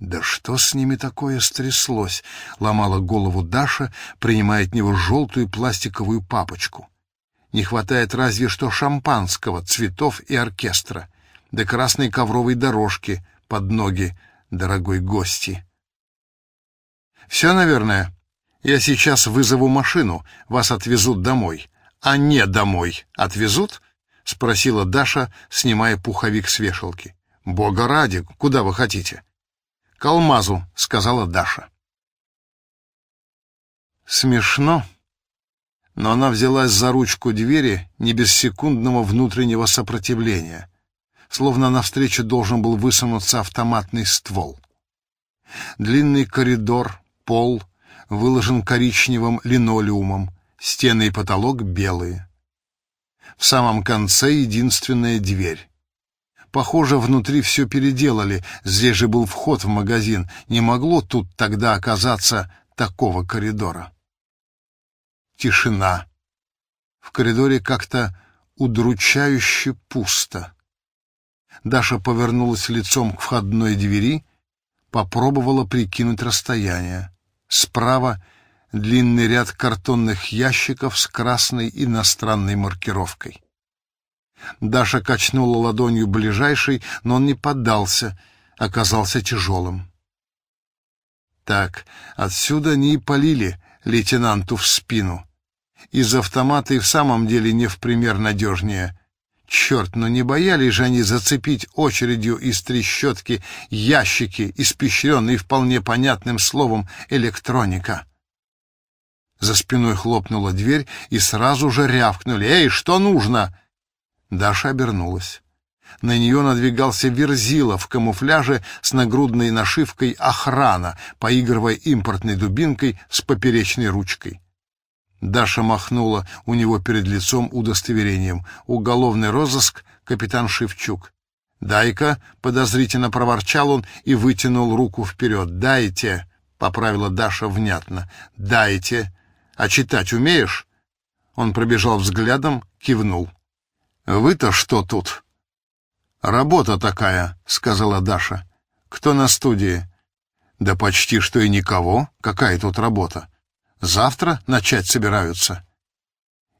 «Да что с ними такое стряслось?» — ломала голову Даша, принимая от него желтую пластиковую папочку. «Не хватает разве что шампанского, цветов и оркестра, да красной ковровой дорожки под ноги дорогой гости». «Все, наверное. Я сейчас вызову машину, вас отвезут домой». «А не домой отвезут?» — спросила Даша, снимая пуховик с вешалки. «Бога ради, куда вы хотите?» «К алмазу», — сказала Даша. Смешно, но она взялась за ручку двери не без секундного внутреннего сопротивления, словно навстречу должен был высунуться автоматный ствол. Длинный коридор, пол выложен коричневым линолеумом, стены и потолок белые. В самом конце единственная дверь. Похоже, внутри все переделали. Здесь же был вход в магазин. Не могло тут тогда оказаться такого коридора. Тишина. В коридоре как-то удручающе пусто. Даша повернулась лицом к входной двери, попробовала прикинуть расстояние. Справа длинный ряд картонных ящиков с красной иностранной маркировкой. Даша качнула ладонью ближайший, но он не поддался, оказался тяжелым. Так, отсюда они и полили лейтенанту в спину. Из автомата и в самом деле не в пример надежнее. Черт, но не боялись же они зацепить очередью из трещотки ящики, испещренные вполне понятным словом «электроника». За спиной хлопнула дверь, и сразу же рявкнули. «Эй, что нужно?» Даша обернулась. На нее надвигался Верзила в камуфляже с нагрудной нашивкой «Охрана», поигрывая импортной дубинкой с поперечной ручкой. Даша махнула у него перед лицом удостоверением. «Уголовный розыск, капитан Шевчук». «Дай-ка», — подозрительно проворчал он и вытянул руку вперед. «Дайте», — поправила Даша внятно. «Дайте. А читать умеешь?» Он пробежал взглядом, кивнул. «Вы-то что тут?» «Работа такая», — сказала Даша. «Кто на студии?» «Да почти что и никого. Какая тут работа? Завтра начать собираются».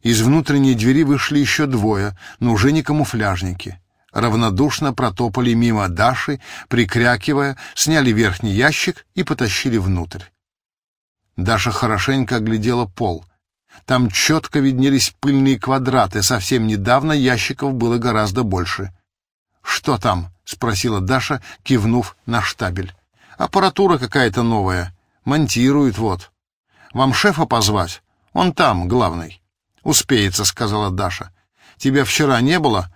Из внутренней двери вышли еще двое, но уже не камуфляжники. Равнодушно протопали мимо Даши, прикрякивая, сняли верхний ящик и потащили внутрь. Даша хорошенько оглядела пол. Там четко виднелись пыльные квадраты, совсем недавно ящиков было гораздо больше. «Что там?» — спросила Даша, кивнув на штабель. «Аппаратура какая-то новая. Монтируют вот. Вам шефа позвать? Он там, главный». «Успеется», — сказала Даша. «Тебя вчера не было?»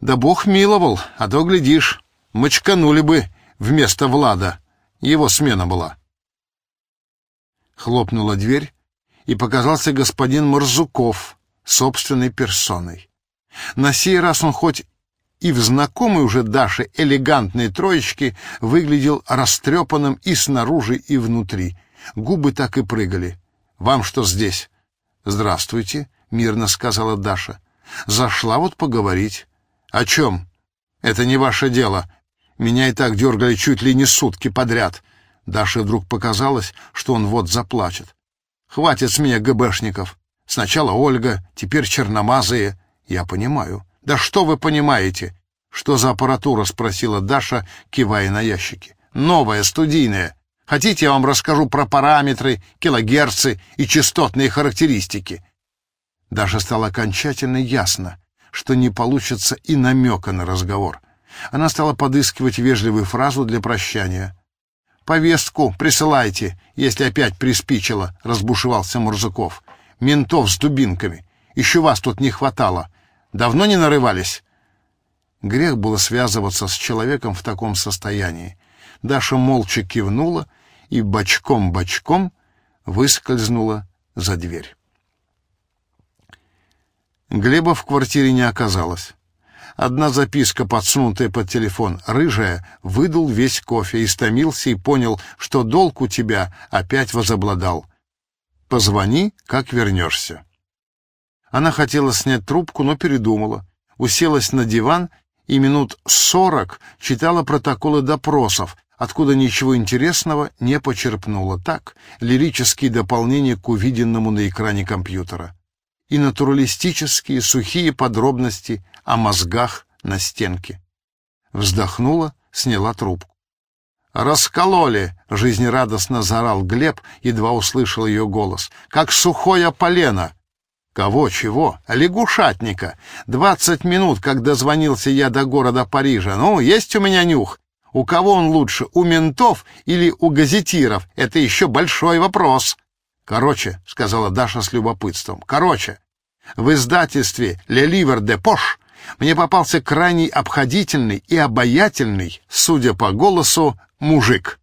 «Да бог миловал, а то, глядишь, мочканули бы вместо Влада. Его смена была». Хлопнула дверь, и показался господин Марзуков собственной персоной. На сей раз он хоть и в знакомой уже Даше элегантной троечке выглядел растрепанным и снаружи, и внутри. Губы так и прыгали. «Вам что здесь?» «Здравствуйте», — мирно сказала Даша. «Зашла вот поговорить». «О чем?» «Это не ваше дело. Меня и так дергали чуть ли не сутки подряд». Даше вдруг показалось, что он вот заплачет. Хватит с меня ГБшников. Сначала Ольга, теперь черномазые. Я понимаю. Да что вы понимаете? Что за аппаратура? Спросила Даша, кивая на ящики. Новая, студийная. Хотите, я вам расскажу про параметры, килогерцы и частотные характеристики? Даша стало окончательно ясно, что не получится и намека на разговор. Она стала подыскивать вежливую фразу для прощания. «Повестку присылайте, если опять приспичило», — разбушевался Мурзаков. «Ментов с дубинками. Еще вас тут не хватало. Давно не нарывались?» Грех было связываться с человеком в таком состоянии. Даша молча кивнула и бочком-бочком выскользнула за дверь. Глеба в квартире не оказалось. Одна записка, подсунутая под телефон, рыжая, выдул весь кофе, истомился и понял, что долг у тебя опять возобладал. Позвони, как вернешься. Она хотела снять трубку, но передумала. Уселась на диван и минут сорок читала протоколы допросов, откуда ничего интересного не почерпнула. Так, лирические дополнения к увиденному на экране компьютера. И натуралистические сухие подробности о мозгах на стенке. Вздохнула, сняла трубку. «Раскололи!» — жизнерадостно заорал Глеб, едва услышал ее голос. «Как сухое полено!» «Кого, чего? Лягушатника! Двадцать минут, как дозвонился я до города Парижа. Ну, есть у меня нюх. У кого он лучше, у ментов или у газетиров? Это еще большой вопрос. Короче, — сказала Даша с любопытством, — короче, в издательстве «Ле Ливер де Пош» мне попался крайне обходительный и обаятельный, судя по голосу, мужик.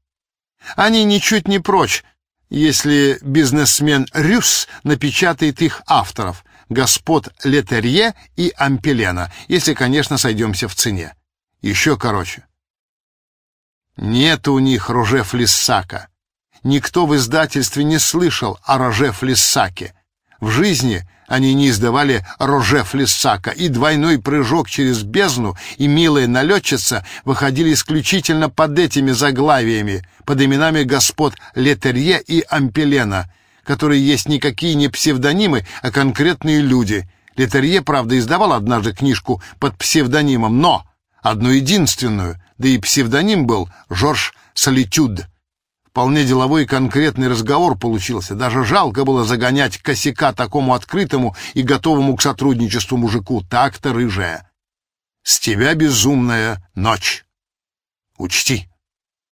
Они ничуть не прочь, если бизнесмен Рюс напечатает их авторов, господ Летерье и Ампелена, если, конечно, сойдемся в цене. Еще короче. Нет у них Роже Флиссака. Никто в издательстве не слышал о Роже Флиссаке. В жизни они не издавали Роже Флиссака, и двойной прыжок через бездну и милая налетчица выходили исключительно под этими заглавиями, под именами господ Летерье и Ампелена, которые есть никакие не псевдонимы, а конкретные люди. Летерье, правда, издавал однажды книжку под псевдонимом, но одну единственную — да и псевдоним был Жорж Солитюд. Вполне деловой и конкретный разговор получился. Даже жалко было загонять косяка такому открытому и готовому к сотрудничеству мужику. Так-то рыжая. С тебя безумная ночь. Учти.